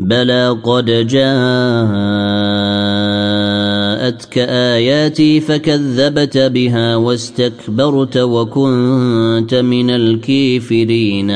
بلى قد جاءتك اياتي فكذبت بها واستكبرت وكنت من الكافرين